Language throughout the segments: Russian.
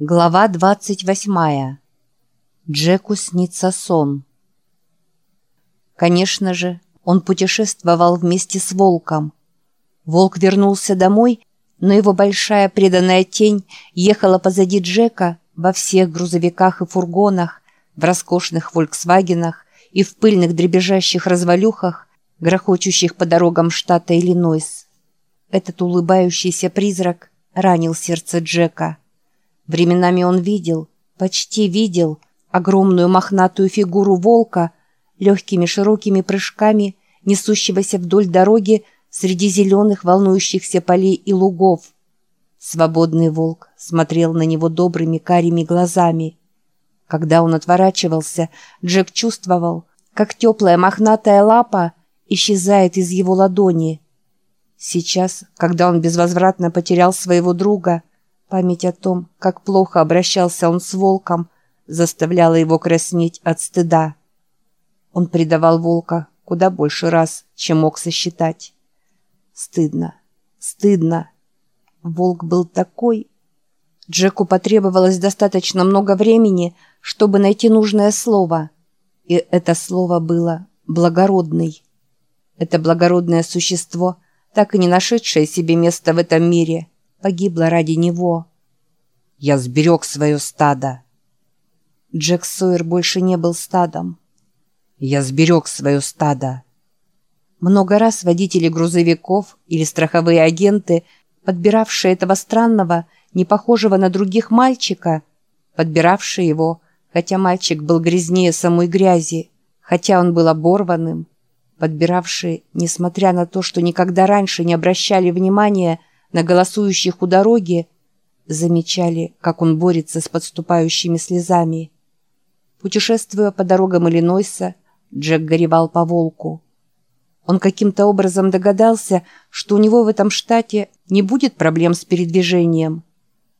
Глава двадцать восьмая. Джеку снится сон. Конечно же, он путешествовал вместе с волком. Волк вернулся домой, но его большая преданная тень ехала позади Джека во всех грузовиках и фургонах, в роскошных «Фольксвагенах» и в пыльных дребезжащих развалюхах, грохочущих по дорогам штата Иллинойс. Этот улыбающийся призрак ранил сердце Джека. Временами он видел, почти видел, огромную мохнатую фигуру волка, легкими широкими прыжками, несущегося вдоль дороги среди зеленых волнующихся полей и лугов. Свободный волк смотрел на него добрыми карими глазами. Когда он отворачивался, Джек чувствовал, как теплая мохнатая лапа исчезает из его ладони. Сейчас, когда он безвозвратно потерял своего друга, Память о том, как плохо обращался он с волком, заставляла его краснеть от стыда. Он предавал волка куда больше раз, чем мог сосчитать. Стыдно, стыдно. Волк был такой... Джеку потребовалось достаточно много времени, чтобы найти нужное слово. И это слово было «благородный». Это благородное существо, так и не нашедшее себе место в этом мире – погибла ради него. Я сберег свое стадо. Джек Сойер больше не был стадом. Я сберег свое стадо. Много раз водители грузовиков или страховые агенты, подбиравшие этого странного, не похожего на других мальчика, подбиравшие его, хотя мальчик был грязнее самой грязи, хотя он был оборванным, подбиравшие, несмотря на то, что никогда раньше не обращали внимания на голосующих у дороги, замечали, как он борется с подступающими слезами. Путешествуя по дорогам Иллинойса, Джек горевал по волку. Он каким-то образом догадался, что у него в этом штате не будет проблем с передвижением.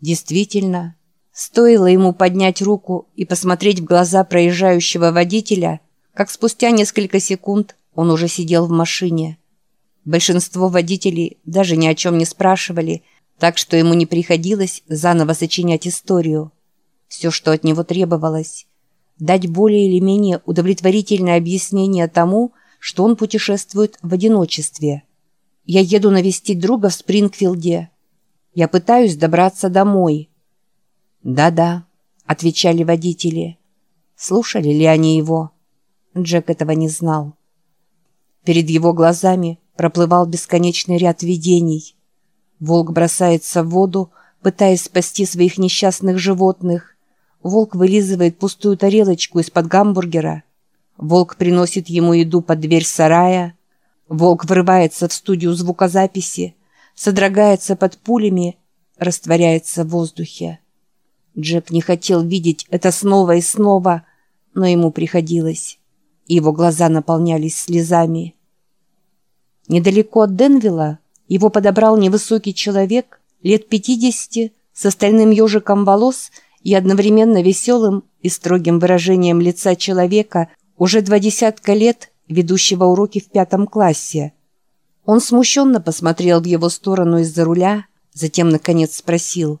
Действительно, стоило ему поднять руку и посмотреть в глаза проезжающего водителя, как спустя несколько секунд он уже сидел в машине. Большинство водителей даже ни о чем не спрашивали, так что ему не приходилось заново сочинять историю. Все, что от него требовалось – дать более или менее удовлетворительное объяснение тому, что он путешествует в одиночестве. «Я еду навестить друга в Спрингфилде. Я пытаюсь добраться домой». «Да-да», – отвечали водители. Слушали ли они его? Джек этого не знал. Перед его глазами проплывал бесконечный ряд видений. Волк бросается в воду, пытаясь спасти своих несчастных животных. Волк вылизывает пустую тарелочку из-под гамбургера. Волк приносит ему еду под дверь сарая. Волк врывается в студию звукозаписи, содрогается под пулями, растворяется в воздухе. Джек не хотел видеть это снова и снова, но ему приходилось. Его глаза наполнялись слезами. Недалеко от Денвилла его подобрал невысокий человек, лет пятидесяти, с остальным ежиком волос и одновременно веселым и строгим выражением лица человека, уже два десятка лет ведущего уроки в пятом классе. Он смущенно посмотрел в его сторону из-за руля, затем, наконец, спросил.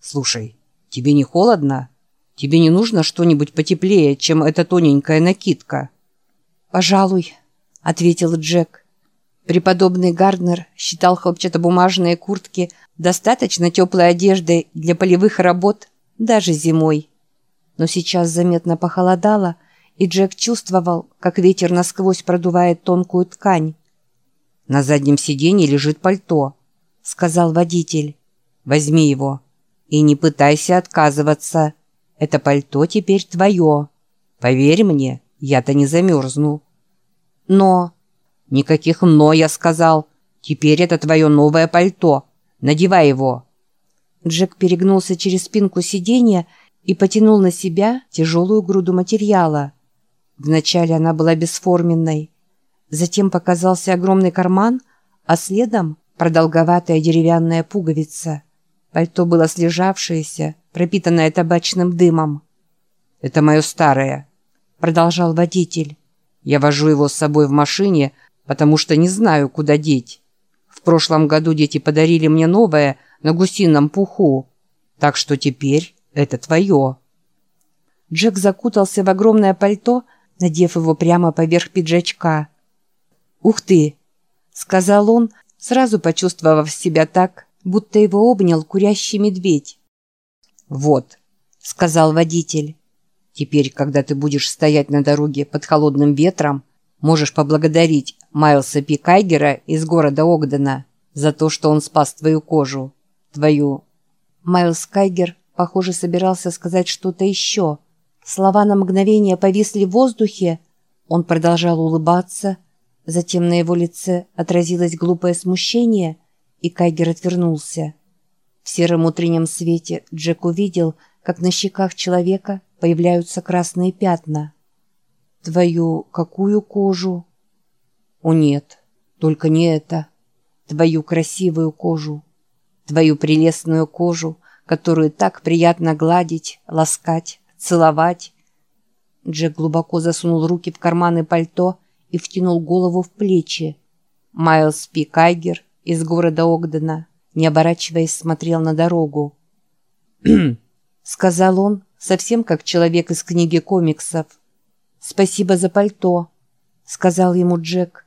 «Слушай, тебе не холодно? Тебе не нужно что-нибудь потеплее, чем эта тоненькая накидка?» «Пожалуй», — ответил Джек. Преподобный Гарднер считал хлопчатобумажные куртки достаточно теплой одеждой для полевых работ даже зимой. Но сейчас заметно похолодало, и Джек чувствовал, как ветер насквозь продувает тонкую ткань. «На заднем сиденье лежит пальто», — сказал водитель. «Возьми его и не пытайся отказываться. Это пальто теперь твое. Поверь мне, я-то не замерзну». «Но...» «Никаких «но», я сказал. Теперь это твое новое пальто. Надевай его». Джек перегнулся через спинку сиденья и потянул на себя тяжелую груду материала. Вначале она была бесформенной. Затем показался огромный карман, а следом продолговатая деревянная пуговица. Пальто было слежавшееся, пропитанное табачным дымом. «Это мое старое», — продолжал водитель. «Я вожу его с собой в машине, — потому что не знаю, куда деть. В прошлом году дети подарили мне новое на гусином пуху, так что теперь Это твое». Джек закутался в огромное пальто, надев его прямо поверх пиджачка. «Ух ты!» — сказал он, сразу почувствовав себя так, будто его обнял курящий медведь. «Вот», — сказал водитель. «Теперь, когда ты будешь стоять на дороге под холодным ветром, можешь поблагодарить Майлса Пи Кайгера из города Огдена за то, что он спас твою кожу, твою...» Майлс Кайгер, похоже, собирался сказать что-то еще. Слова на мгновение повисли в воздухе. Он продолжал улыбаться. Затем на его лице отразилось глупое смущение, и Кайгер отвернулся. В сером утреннем свете Джек увидел, как на щеках человека появляются красные пятна. «Твою какую кожу?» «О нет, только не это. Твою красивую кожу. Твою прелестную кожу, которую так приятно гладить, ласкать, целовать». Джек глубоко засунул руки в карманы пальто и втянул голову в плечи. Майлз Пи Кайгер из города Огдена не оборачиваясь, смотрел на дорогу. сказал он, совсем как человек из книги комиксов. «Спасибо за пальто», — сказал ему Джек.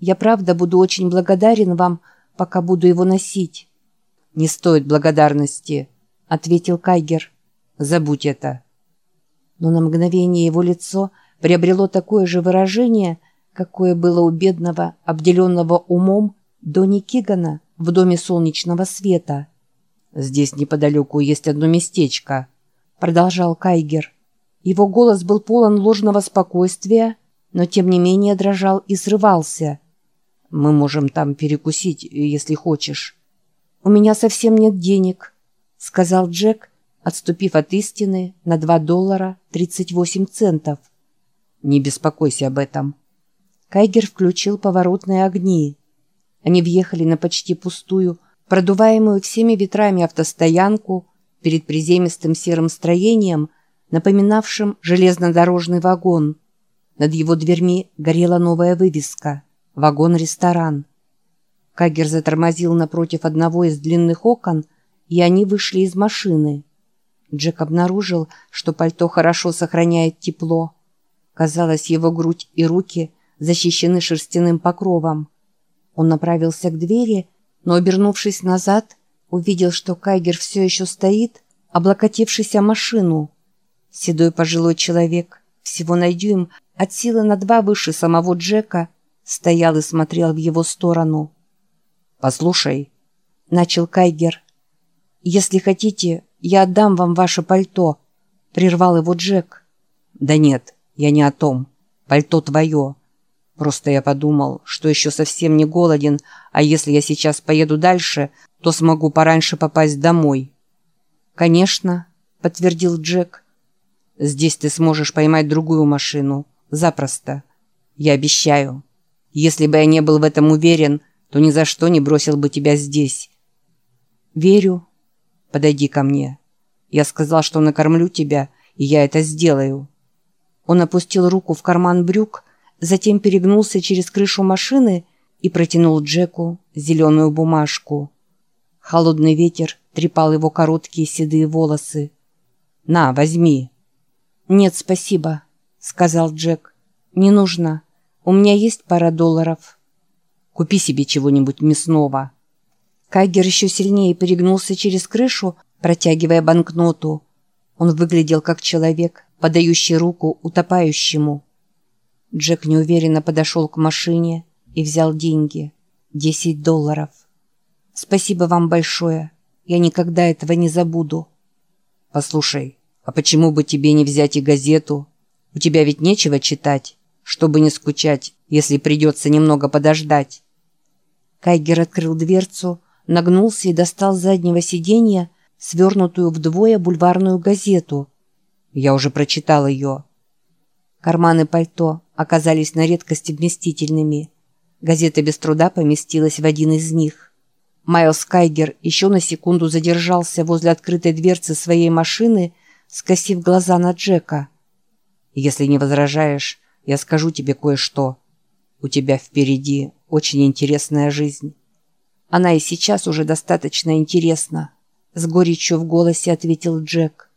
«Я правда буду очень благодарен вам, пока буду его носить». «Не стоит благодарности», — ответил Кайгер. «Забудь это». Но на мгновение его лицо приобрело такое же выражение, какое было у бедного, обделенного умом Дони Кигана в доме солнечного света. «Здесь неподалеку есть одно местечко», — продолжал Кайгер. Его голос был полон ложного спокойствия, но тем не менее дрожал и срывался. «Мы можем там перекусить, если хочешь». «У меня совсем нет денег», — сказал Джек, отступив от истины на 2 доллара 38 центов. «Не беспокойся об этом». Кайгер включил поворотные огни. Они въехали на почти пустую, продуваемую всеми ветрами автостоянку перед приземистым серым строением, напоминавшим железнодорожный вагон. Над его дверьми горела новая вывеска «Вагон-ресторан». Кагер затормозил напротив одного из длинных окон, и они вышли из машины. Джек обнаружил, что пальто хорошо сохраняет тепло. Казалось, его грудь и руки защищены шерстяным покровом. Он направился к двери, но, обернувшись назад, увидел, что Кайгер все еще стоит, облокотившись о машину. Седой пожилой человек, всего на дюйм, от силы на два выше самого Джека, стоял и смотрел в его сторону. «Послушай», — начал Кайгер, — «если хотите, я отдам вам ваше пальто», — прервал его Джек. «Да нет, я не о том. Пальто твое. Просто я подумал, что еще совсем не голоден, а если я сейчас поеду дальше, то смогу пораньше попасть домой. «Конечно», — подтвердил Джек. «Здесь ты сможешь поймать другую машину. Запросто. Я обещаю. Если бы я не был в этом уверен, то ни за что не бросил бы тебя здесь». «Верю. Подойди ко мне. Я сказал, что накормлю тебя, и я это сделаю». Он опустил руку в карман брюк, затем перегнулся через крышу машины и протянул Джеку зеленую бумажку. Холодный ветер трепал его короткие седые волосы. «На, возьми». «Нет, спасибо», — сказал Джек. «Не нужно. У меня есть пара долларов». «Купи себе чего-нибудь мясного». Кайгер еще сильнее перегнулся через крышу, протягивая банкноту. Он выглядел как человек, подающий руку утопающему. Джек неуверенно подошел к машине и взял деньги. Десять долларов. «Спасибо вам большое. Я никогда этого не забуду». «Послушай, а почему бы тебе не взять и газету? У тебя ведь нечего читать, чтобы не скучать, если придется немного подождать». Кайгер открыл дверцу, нагнулся и достал с заднего сиденья свернутую вдвое бульварную газету. Я уже прочитал ее. Карманы пальто оказались на редкость вместительными. Газета без труда поместилась в один из них. Майлз Кайгер еще на секунду задержался возле открытой дверцы своей машины, скосив глаза на Джека. «Если не возражаешь, я скажу тебе кое-что. У тебя впереди очень интересная жизнь. Она и сейчас уже достаточно интересна», — с горечью в голосе ответил Джек.